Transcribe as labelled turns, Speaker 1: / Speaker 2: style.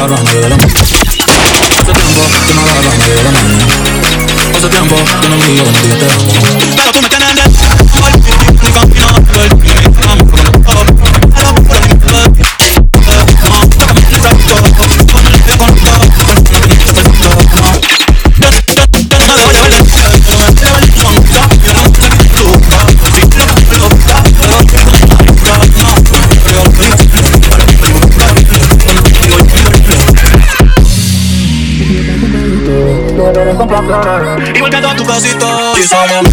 Speaker 1: que no agarro a nadie de la. Hace tiempo que no agarro a nadie de la. Hace tiempo que no digo que te amo. Igual que todos tus besitos. Y solo me